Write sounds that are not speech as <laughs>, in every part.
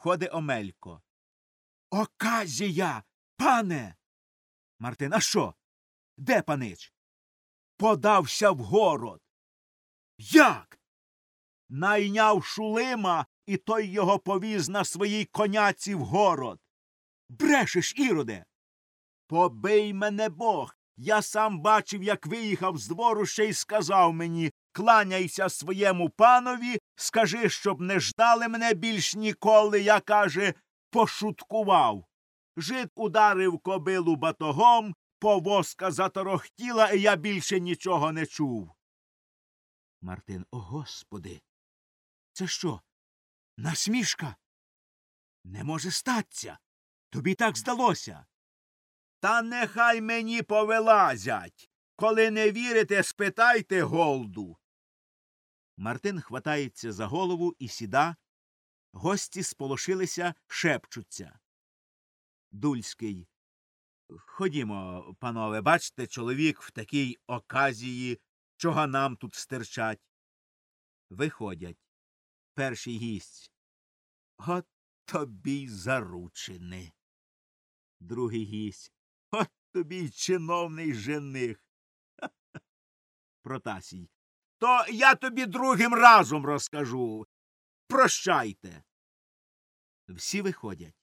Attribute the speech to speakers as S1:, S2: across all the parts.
S1: Входить Омелько. Оказія, пане. Мартин, а що? Де панич? Подався в город. Як? Найняв шулима, і той його повіз на своїй коняці в город. Брешеш, іроде. Побий мене Бог. Я сам бачив, як виїхав з двору ще й сказав мені кланяйся своєму панові, скажи, щоб не ждали мене більш ніколи. Я, каже, пошуткував. Жид ударив кобилу батогом, повозка заторохтіла, і я більше нічого не чув. Мартин, о господи. Це що? Насмішка? Не може статися. Тобі так здалося. Та нехай мені повилазять. Коли не вірите, спитайте голду. Мартин хватається за голову і сіда. Гості сполошилися, шепчуться. Дульський. Ходімо, панове, бачите, чоловік в такій оказії, чого нам тут стирчать. Виходять. Перший гість. От тобі й заручини. Другий гість. От тобі й чиновний жених. <laughs> Протасій. То я тобі другим разом розкажу. Прощайте. Всі виходять.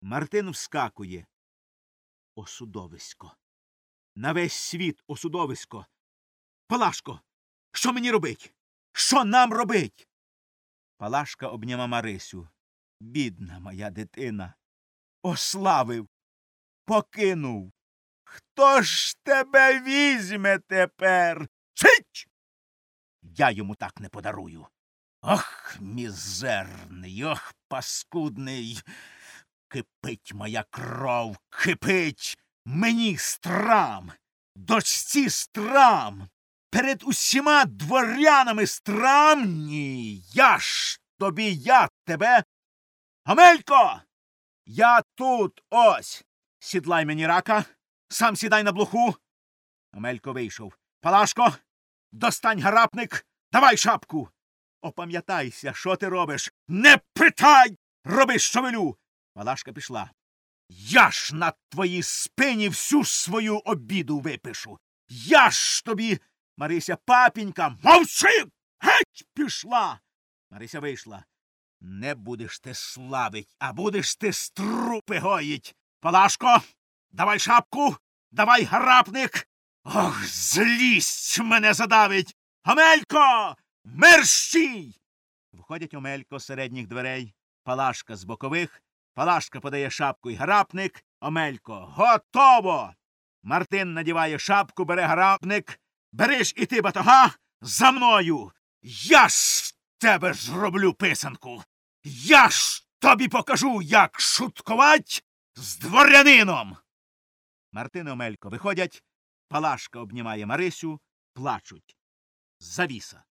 S1: Мартин вскакує. Осудовисько. На весь світ осудовисько. Палашко, що мені робить? Що нам робить? Палашка обняма Марисю. Бідна моя дитина. Ославив, покинув. Хто ж тебе візьме тепер? Сич! Я йому так не подарую. Ох, мізерний, ох, паскудний. Кипить моя кров, кипить. Мені страм, дочці страм. Перед усіма дворянами страм ні. Я ж тобі, я тебе. Амелько! Я тут ось. Сідлай мені рака, сам сідай на блоху. Амелько вийшов. Палашко, достань гарапник, давай шапку. Опам'ятайся, що ти робиш. Не питай! Роби, що велю. Палашка пішла. Я ж на твоїй спині всю свою обіду випишу. Я ж тобі. Марися папінька, мовчи! Геть пішла. Марися вийшла. Не будеш ти славить, а будеш ти струпи гоїть. Палашко, давай шапку, давай гарапник. Ох, злість мене задавить. Омелько! Мерщій! Входять Омелько з середніх дверей, Палашка з бокових, Палашка подає шапку й гарапник. Омелько. Готово. Мартин надіває шапку, бере гарапник. Береш і ти батога за мною. Я ж тебе зроблю писанку. Я ж тобі покажу, як шуткувать з дворянином. Мартин і Омелько виходять. Палашка обнімає Марисю, плачуть. Завіса.